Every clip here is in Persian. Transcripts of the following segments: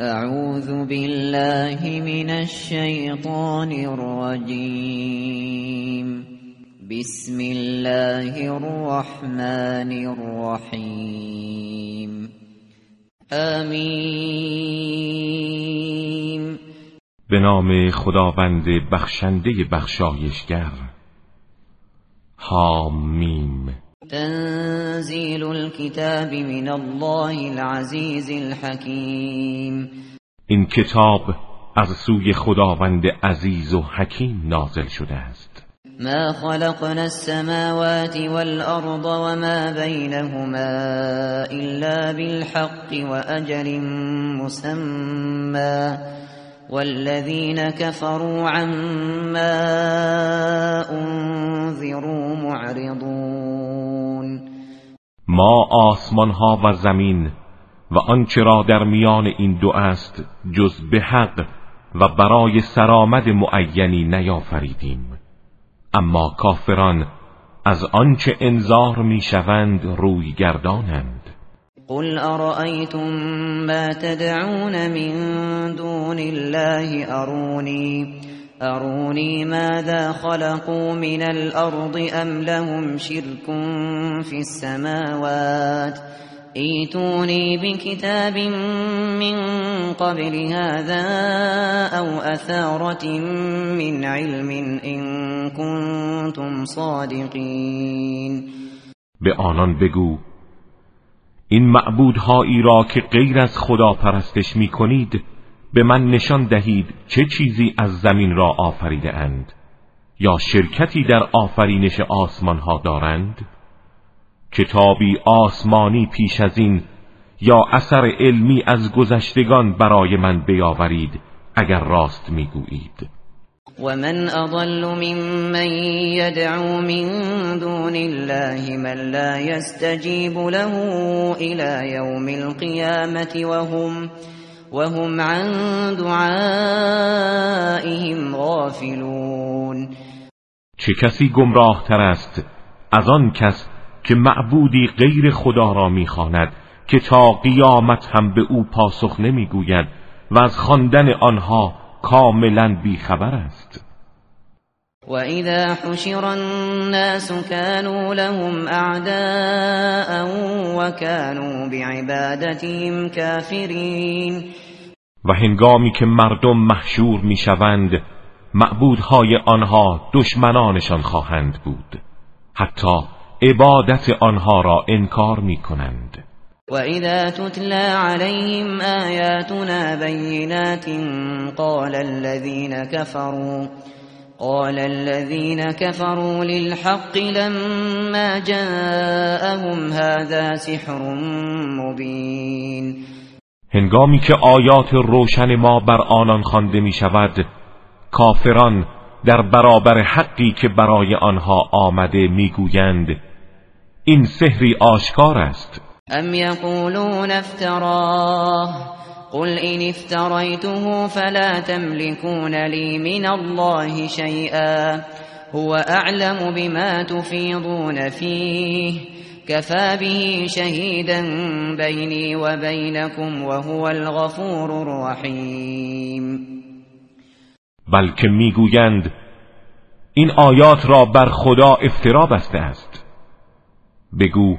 اعوذ بالله من الشیطان الرجیم بسم الله الرحمن الرحیم آمین به نام خداوند بخشنده بخشایشگر. حامیم. تنزیل الكتاب من الله العزیز الحکیم این کتاب از سوی خداوند عزیز و حکیم نازل شده است. ما خلقنا السماوات والأرض وما بينهما إلا بالحق وأجل مسمى. والذين كفروا عما أنذروا معرضون. ما آسمان ها و زمین و آنچه را در میان این دو است جز به حق و برای سرآمد معینی نیافریدیم. اما کافران از آنچه انذار می‌شوند روی گردانند. قل أرأيتم ما تدعون من دون الله أروني أروني ماذا خلقوا من الأرض أم لهم شرك في السماوات ايتوني بكتاب من قبل هذا أو أثارة من علم إن كنتم صادقين. به آنان بگو این معبودهایی را که غیر از خدا پرستش می کنید به من نشان دهید چه چیزی از زمین را آفریده اند یا شرکتی در آفرینش آسمان ها دارند؟ کتابی آسمانی پیش از این یا اثر علمی از گذشتگان برای من بیاورید اگر راست می‌گویید. ومن اضل ممن يدعو من دون الله من لا يستجيب له الى يوم القيامه وهم وهم عن دعائهم غافلون. چه کسی گمراه تر است از آن کس که معبودی غیر خدا را می‌خواند که تا قیامت هم به او پاسخ نمی‌گوید و از خواندن آنها کاملا بیخبر است؟ و اذا حشر الناس كانوا لهم اعداء و كانوا بعبادتهم كافرین و هنگامی که مردم محشور می‌شوند معبودهای آنها دشمنانشان خواهند بود. حتی عبادت آنها را انکار می کنند وإذا تتلى عليهم آياتنا بينات قال الذين كفروا قال الذين كفروا للحق لما جاءهم هذا سحر مبين هنگامی که آیات روشن ما بر آنان خوانده می شود کافران در برابر حقی که برای آنها آمده می‌گویند این سحری آشکار است. ام یقولون افتراه؟ قل این افتریته فلا تملكون لی من الله شیئا هو اعلم بما تفیضون فیه كفى به شهيدا بيني وبينكم وهو الغفور الرحیم بلکه می‌گویند این آیات را بر خدا افترا بسته است. بگو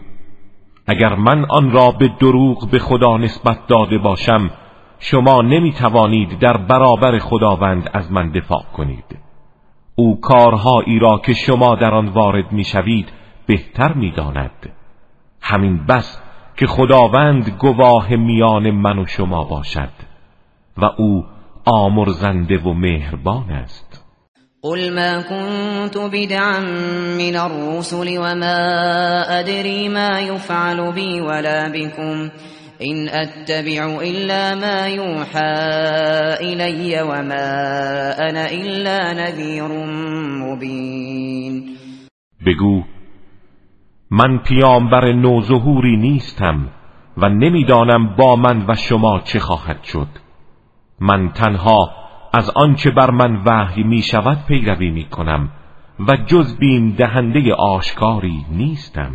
اگر من آن را به دروغ به خدا نسبت داده باشم شما نمی توانید در برابر خداوند از من دفاع کنید. او کارهایی را که شما در آن وارد می‌شوید بهتر می‌داند. همین بس که خداوند گواه میان من و شما باشد و او آمرزنده و مهربان است. قل ما كنت بدعا من الرسل وما أدري ما يفعل بي ولا بكم. إن أتبع إلا ما يوحى إلي وما أنا إلا نذير مبين. بگو من پیامبر نوظهوری نیستم و نمی‌دانم با من و شما چه خواهد شد. من تنها از آنچه بر من وحی می شود پیروی می کنم و جز بیم دهنده آشکاری نیستم.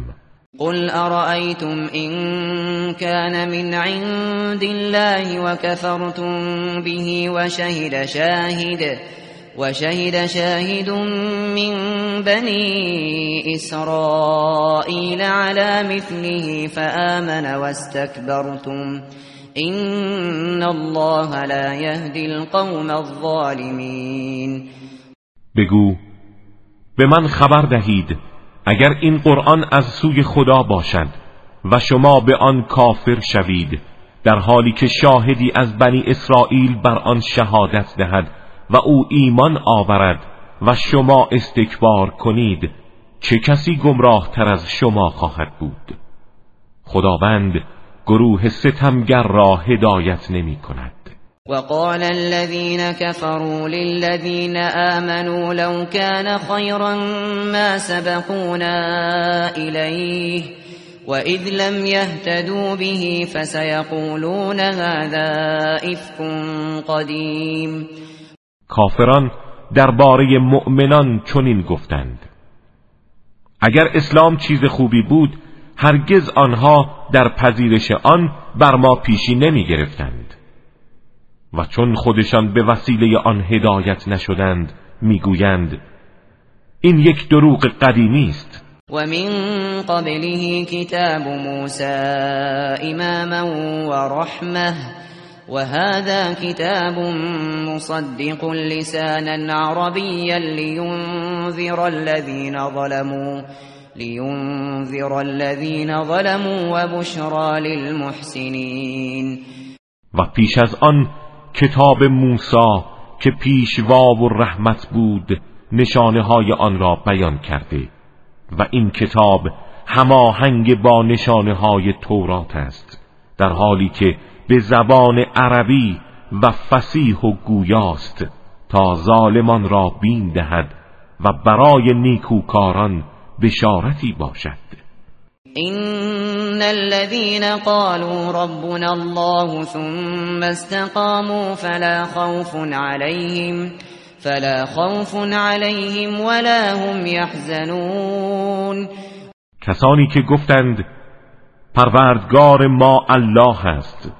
قل أرأيتم إن كان من عند الله وكفرتم به وشهد شاهد. وشهد شاهد من بني إسرائيل على مثله فآمن واستكبرتم. إن الله لا يهدي القوم الظالمين. بگو به من خبر دهید اگر این قرآن از سوی خدا باشد و شما به آن کافر شوید در حالی که شاهدی از بنی اسرائیل بر آن شهادت دهد و او ایمان آورد و شما استکبار کنید چه کسی گمراه تر از شما خواهد بود؟ خداوند گروه ستمگر را هدایت نمی کند وقال الذين كفروا للذين آمنوا لو كان خيرا ما سبقونا إليه وإذ لم يهتدوا به فسيقولون هذا إفك قديم. کافران درباره مؤمنان چنین گفتند. اگر اسلام چیز خوبی بود هرگز آنها در پذیرش آن بر ما پیشی نمی گرفتند. و چون خودشان به وسیله آن هدایت نشدند می‌گویند این یک دروغ قدیمی است. و من قبله کتاب موسی اماما و رحمه. وهذا كتاب مصدق لسانا عربيا لينذر الذين ظلموا لينذر الذين ظلموا وبشرى للمحسنين. و پیش از آن کتاب موسی که پیشوا و رحمت بود نشانه های آن را بیان کرده و این کتاب هماهنگ با نشانه های تورات است در حالی که به زبان عربی و فسیح و گویاست تا ظالمان را بین دهد و برای نیکوکاران بشارتی باشد. ان الذين قالوا ربنا الله ثم استقاموا فلا خوف عليهم فلا خوف عليهم ولا هم يحزنون. کسانی که گفتند پروردگار ما الله است.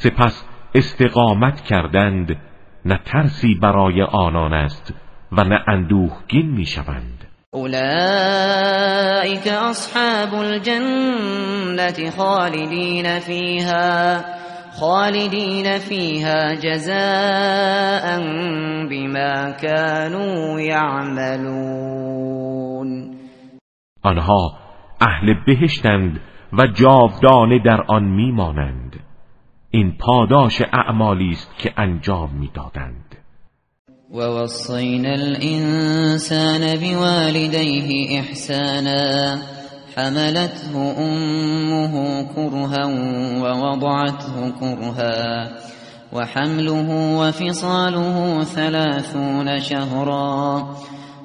سپس استقامت کردند نه ترسی برای آنان است و نه اندوهگین می‌شوند. اولئک اصحاب الجنة خالدین فیها خالدین فیها جزاء بما كانوا یعملون. آنها اهل بهشتند و جاودانه در آن میمانند. این پاداش اعمالی است که انجام می‌دادند. ووصينا الإنسان بوالديه إحسانا حملته أمه كرها ووضعته كرها وحمله وفصاله ثلاثون شهرا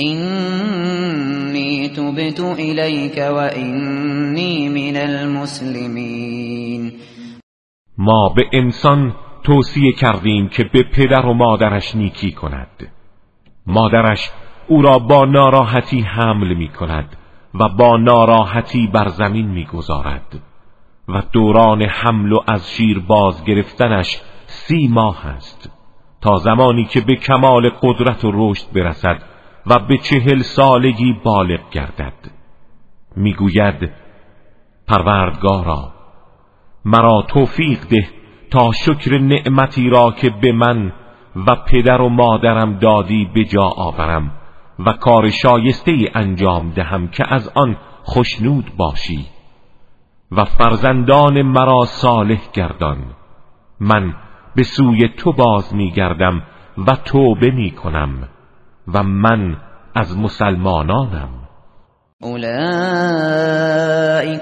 إني تبت إليك وإني من المسلمين. ما به انسان توصیه کردیم که به پدر و مادرش نیکی کند. مادرش او را با ناراحتی حمل می کند و با ناراحتی بر زمین می گذارد و دوران حمل و از شیر باز گرفتنش سی ماه است تا زمانی که به کمال قدرت و رشد برسد و به چهل سالگی بالغ گردد. می‌گوید پروردگارا مرا توفیق ده تا شکر نعمتی را که به من و پدر و مادرم دادی به جا آورم و کار شایسته ای انجام دهم که از آن خوشنود باشی. و فرزندان مرا صالح گردان. من به سوی تو باز میگردم و توبه می کنم و من از مسلمانانم. أولئك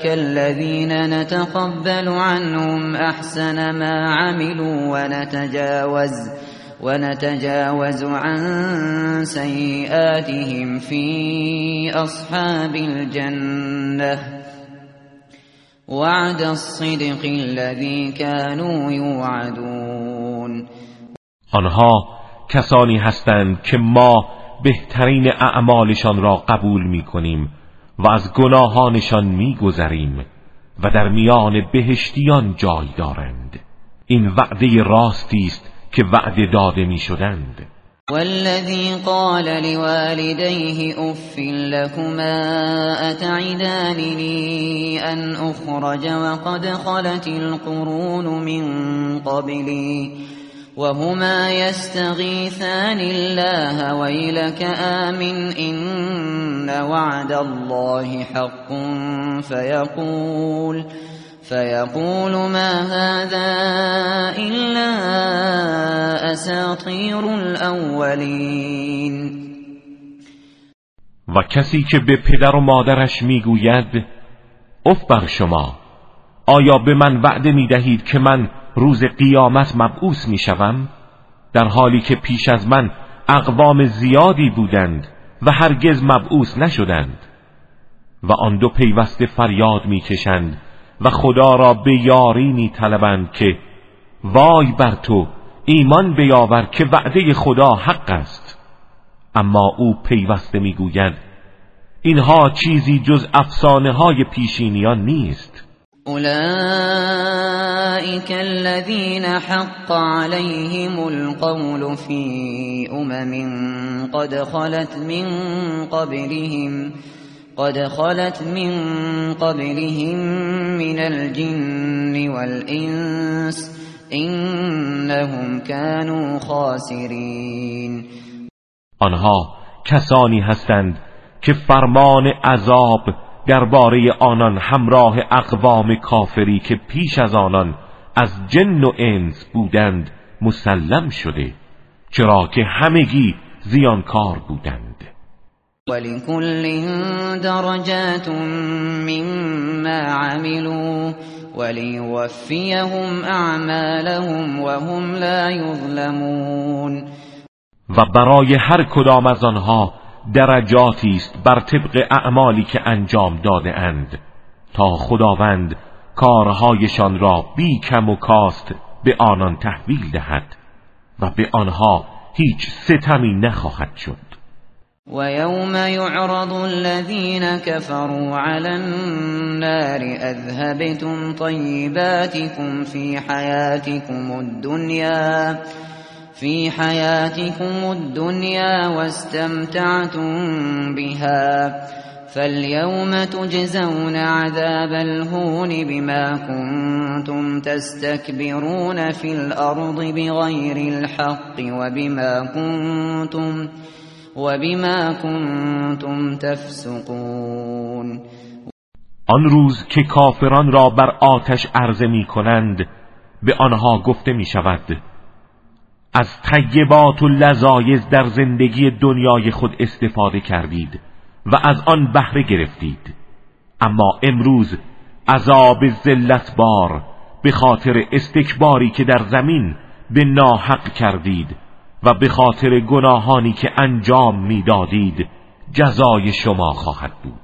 الذين نتقبل عنهم أحسن ما عملوا ونتجاوز ونتجاوز عن سيئاتهم في أصحاب الجنة. وعد الصدق الذي كانوا يوعدون. آنها کسانی هستند که ما بهترین اعمالشان را قبول می کنیم و از گناهانشان میگذریم و در میان بهشتیان جای دارند. این وعده راستی است که وعده داده می‌شدند. والذي قال لوالديه اف لكما اتعدانني ان اخرج وقد خلت القرون من قبلي وهما يستغيثان الله ويلك آمن إن وعد الله حق فيقول فيقول ما هذا إلا أساطير الأولين. و کسی که به پدر و مادرش می‌گوید اف بر شما آیا به من وعده می‌دهید که من روز قیامت مبعوث می شوم در حالی که پیش از من اقوام زیادی بودند و هرگز مبعوث نشدند. و آن دو پیوسته فریاد می‌کشند و خدا را به یاری می طلبند که وای بر تو ایمان بیاور که وعده خدا حق است. اما او پیوسته می‌گوید اینها چیزی جز افسانه های پیشینیان نیست. أولئك الذين حق عليهم القول في أمم قد خلت من قبلهم قد خلت من قبلهم من الجن والإنس إنهم كانوا خاسرين آنها کسانی هستند که فرمان عذاب درباره آنان همراه اقوام کافری که پیش از آنان از جن و انس بودند مسلم شده چرا که همگی زیانکار بودند. ولكل درجات مما عملوا وليوفيهم اعمالهم وهم لا يظلمون. و برای هر کدام از آنها درجاتی است بر طبق اعمالی که انجام داده اند تا خداوند کارهایشان را بی کم و کاست به آنان تحویل دهد و به آنها هیچ ستمی نخواهد شد. و یوم یعرض الذین كفروا على النار اذهبتم طیباتكم فی حیاتكم الدنیا في حياتكم الدنيا واستمتعتم بها فاليوم تجزون عذاب الهون بما كنتم تستكبرون في الأرض بغير الحق وبما كنتم وبما كنتم تفسقون. آن روز که کافران را بر آتش عرضه می کنند به آنها گفته می شود از طیبات و لذایز در زندگی دنیای خود استفاده کردید و از آن بهره گرفتید. اما امروز عذاب ذلت بار به خاطر استکباری که در زمین به ناحق کردید و به خاطر گناهانی که انجام می‌دادید جزای شما خواهد بود.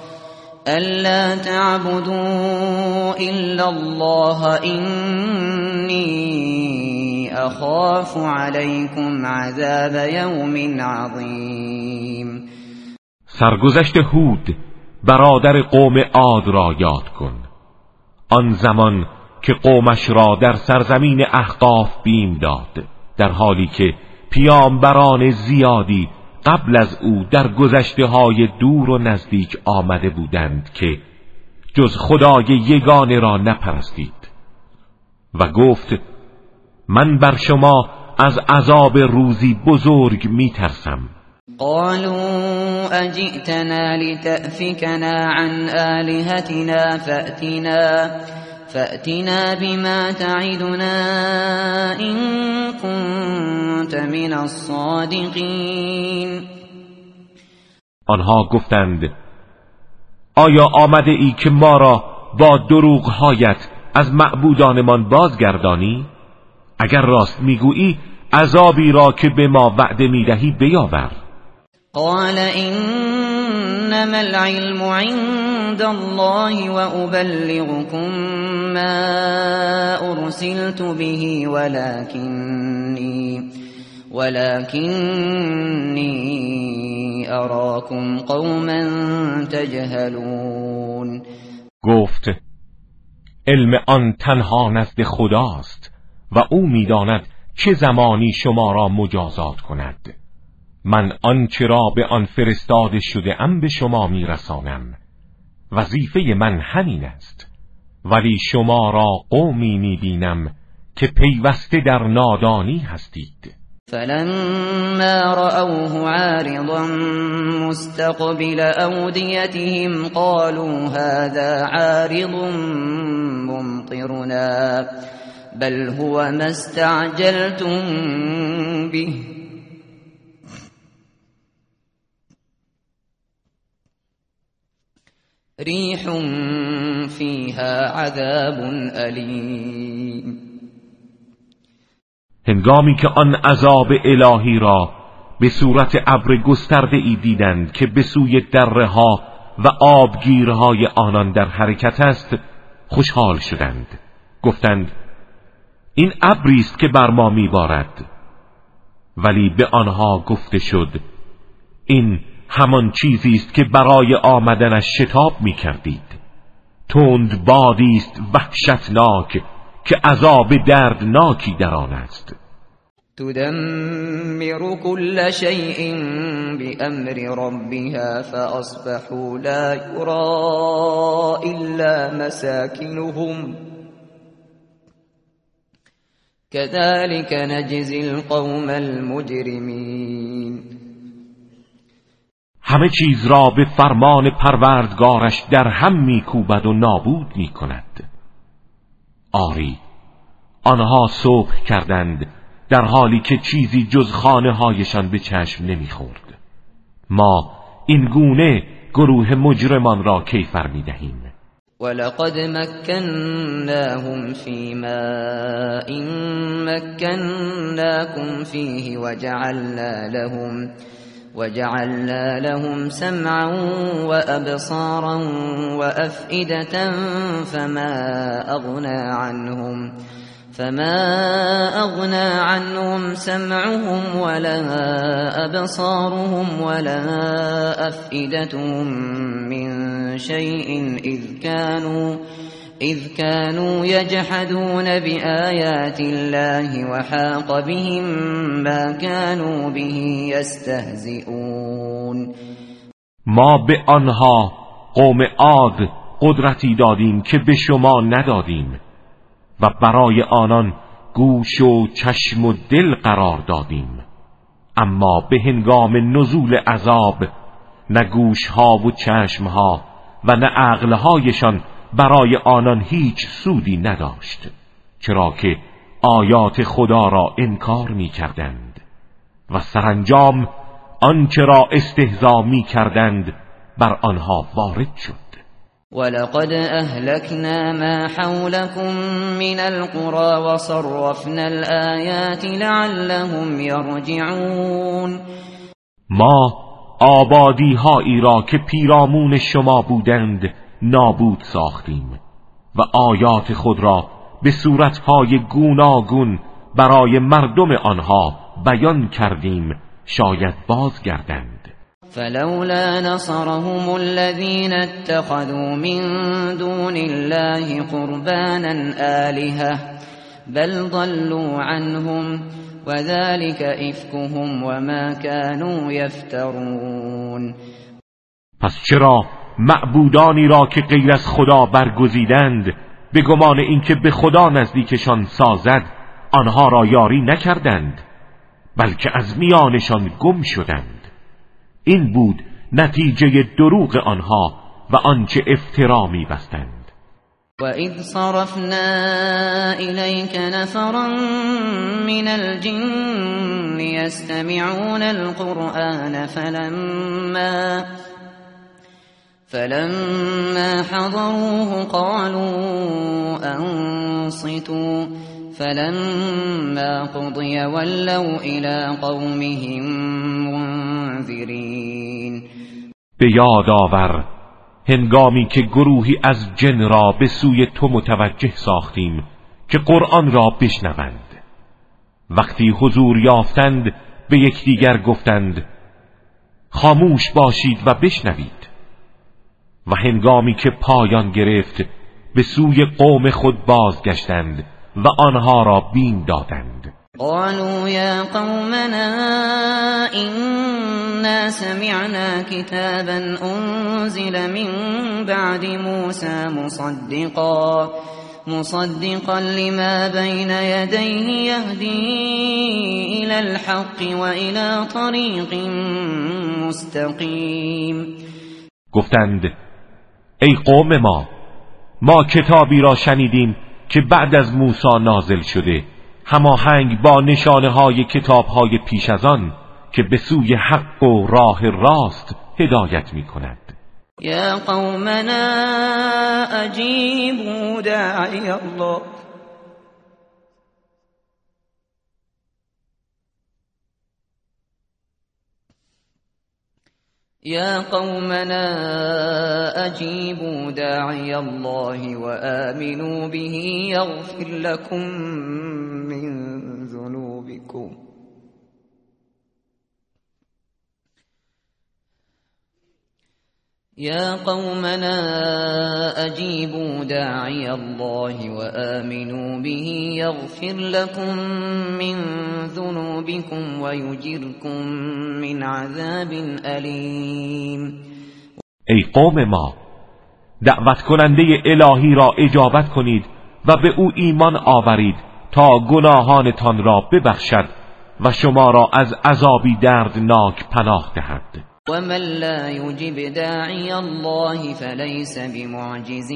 ألا تعبدوا إلا الله إني أخاف عليكم عذاب يوم عظیم سرگذشت هود برادر قوم عاد را یاد کن. آن زمان که قومش را در سرزمین احقاف بیم داد در حالی که پیامبران زیادی قبل از او در گذشته های دور و نزدیک آمده بودند که جز خدای یگانه را نپرستید. و گفت من بر شما از عذاب روزی بزرگ میترسم. قالوا اجئتنا لتأفكنا عن آلهتنا فأتنا فأتنا بما تعدنا إن كنت من الصادقين آنها گفتند آیا آمده ای که ما را با دروغهایت از معبودانمان بازگردانی؟ اگر راست می‌گویی عذابی را که به ما وعده می‌دهی بیاور قال انما العلم عند الله وابلغكم ما ارسلت به ولكني ولكني اراكم قوما تجهلون. گفت علم آن تنها نزد خداست و او می‌داند چه زمانی شما را مجازات کند. من آنچه را به آن فرستاده شده ام به شما میرسانم. وظیفه من همین است. ولی شما را قومی می‌بینم که پیوسته در نادانی هستید. فلما رأوه عارضا مستقبل أوديتهم قالوا هذا عارض ممطرنا بل هو ما استعجلتم به. ريح فيها عذاب أليم. هنگامی که آن عذاب الهی را به صورت ابر گسترده ای دیدند که به سوی دره ها و آبگیرهای آنان در حرکت است خوشحال شدند. گفتند این ابری است که بر ما میبارد. ولی به آنها گفته شد این همان چیزی است که برای آمدنش شتاب می‌کردید. تند بادی است وحشتناک که عذاب دردناکی در آن است. تدمر كل شيء بأمر ربها فأصبحوا لا يرى إلا مساكنهم. كذلك نجزي القوم المجرمين. همه چیز را به فرمان پروردگارش در هم میکوبد و نابود می‌کند. آری آنها صبح کردند در حالی که چیزی جز خانه هایشان به چشم نمی‌خورد. ما این گونه گروه مجرمان را کیفر می‌دهیم. ولقد مكناهم في ماء مكناكم فيه وجعلنا لهم وجعلنا لهم سمعا وأبصارا وأفئدة فما أغنى عنهم فما أغنى عنهم سمعهم ولا أبصارهم ولا أفئدتهم من شيء إذ كانوا إذ كانوا يجحدون بآيات الله وحاق بهم ما كانوا به يستهزئون. ما به آنها قوم عاد قدرتی دادیم که به شما ندادیم و برای آنان گوش و چشم و دل قرار دادیم. اما به هنگام نزول عذاب نه گوشها و چشمها و نه عقلهایشان برای آنان هیچ سودی نداشت چرا که آیات خدا را انکار می کردند و سرانجام آنچه را استهزا می کردند بر آنها وارد شد. ولقد أهلكنا ما حولكم من القرى وصرفنا الآيات لعلهم يرجعون. ما آبادی هایی را که پیرامون شما بودند نابود ساختیم و آیات خود را به صورتهای گوناگون برای مردم آنها بیان کردیم شاید بازگردند. فلولا نصرهم الذين اتخذوا من دون الله قربانا آلهة بل ضلوا عنهم وذلك إفكهم وما كانوا يفترون. پس چرا معبودانی را که غیر از خدا برگزیدند به گمان اینکه به خدا نزدیکشان سازد آنها را یاری نکردند بلکه از میانشان گم شدند. این بود نتیجه دروغ آنها و آنچه افترا میبستند. وَإِذْ صَرَفْنَا إِلَيْكَ نَفَرًا مِنَ الْجِنِّ يَسْتَمِعُونَ الْقُرْآنَ فَلَمَّا فَلَمَّا حَضَرُوهُ قَالُوا أَنصِتُوا. فَلَمَّا قُضِيَ وَلَّوْا إِلَى قَوْمِهِمْ مُنذِرِينَ. به یاد آور هنگامی که گروهی از جن را به سوی تو متوجه ساختیم که قرآن را بشنوند. وقتی حضور یافتند به یکدیگر گفتند خاموش باشید و بشنوید. و هنگامی که پایان گرفت به سوی قوم خود بازگشتند و آنها را بین دادند. قالوا يا قومنا إنا سمعنا كتابا أنزل من بعد موسى مصدقا مصدقا لما بين يديه يهدي إلى الحق وإلى طريق مستقيم. گفتند ای قوم ما ما کتابی را شنیدیم که بعد از موسی نازل شده. هماهنگ با نشانه های کتاب های پیش از آن که به سوی حق و راه راست هدایت می کند یا قومنا اجیبوا داعی الله. يا قومنا أجيبوا داعي الله وآمنوا به يغفر لكم من ذنوبكم يا قومنا أجيبوا داعي الله وآمنوا به يغفر لكم من ذنوبكم ويجركم من عذاب أليم. ای قوم ما دعوت کننده الهی را اجابت کنید و به او ایمان آورید تا گناهانتان را ببخشد و شما را از عذابی دردناک پناه دهد. ومن لا يجب داعي الله فليس بمعجز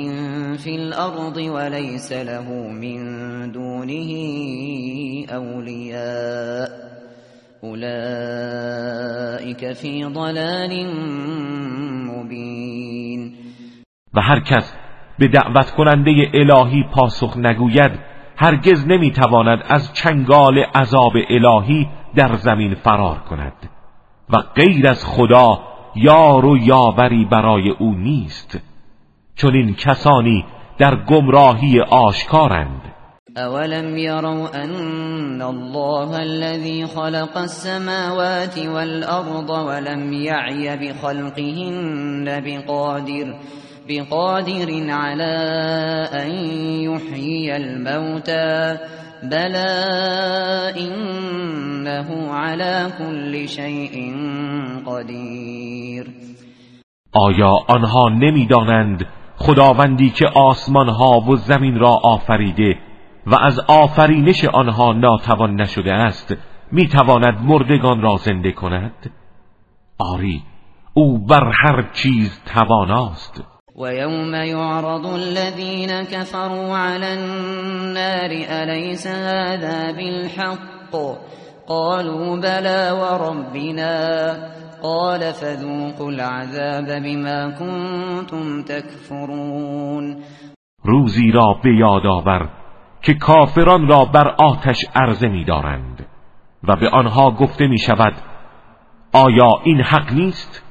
في الأرض وليس له من دونه أولياء أولئك في ضلال مبين و هر کس به دعوت کننده الهی پاسخ نگوید هرگز نمی‌تواند از چنگال عذاب الهی در زمین فرار کند. و غیر از خدا یار و یاوری برای او نیست چون این کسانی در گمراهی آشکارند. اولم يروا ان الله الذي خلق السماوات والارض ولم يعي بخلقهن بقادر بقادر على ان يحيي الموتى. بلا انه على كل شيء قدیر آیا آنها نمی‌دانند خداوندی که آسمان ها و زمین را آفریده و از آفرینش آنها ناتوان نشده است می‌تواند مردگان را زنده کند؟ آری او بر هر چیز تواناست. ويوم يعرض الذين كفروا على النار أليس هذا بالحق قالوا بلى وربنا قال فذوقوا العذاب بما كنتم تكفرون روزی را به یاد آور که کافران را بر آتش عرضه می دارند و به آنها گفته می شود آیا این حق نیست؟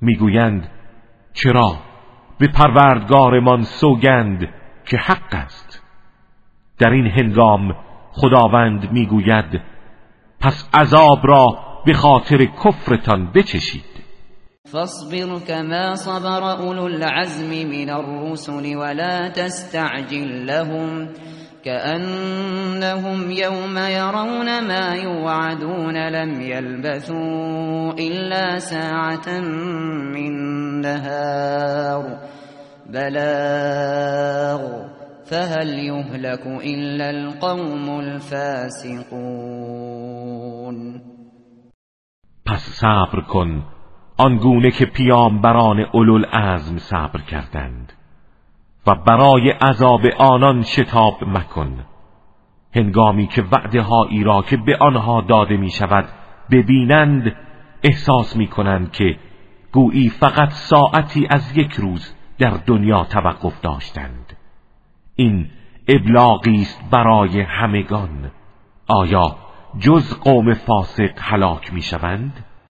می‌گویند چرا؟ به پروردگارمان سوگند که حق است. در این هنگام خداوند می‌گوید پس عذاب را به خاطر کفرتان بچشید. فاصبر كما صبر اولو العزم من الرسل ولا تستعجل لهم. كأنهم يوم يرون ما يوعدون لم يلبثوا إلا ساعة من نهار. بلاغ فهل يهلك إلا القوم الفاسقون؟ پس صبر کن آنگونه که پیامبران اولوالعزم صبر کردند. و برای عذاب آنان شتاب مکن. هنگامی که وعده هایی را که به آنها داده می شود ببینند احساس می کنند که گویی فقط ساعتی از یک روز در دنیا توقف داشتند. این ابلاغی است برای همگان. آیا جز قوم فاسق هلاک می شوند؟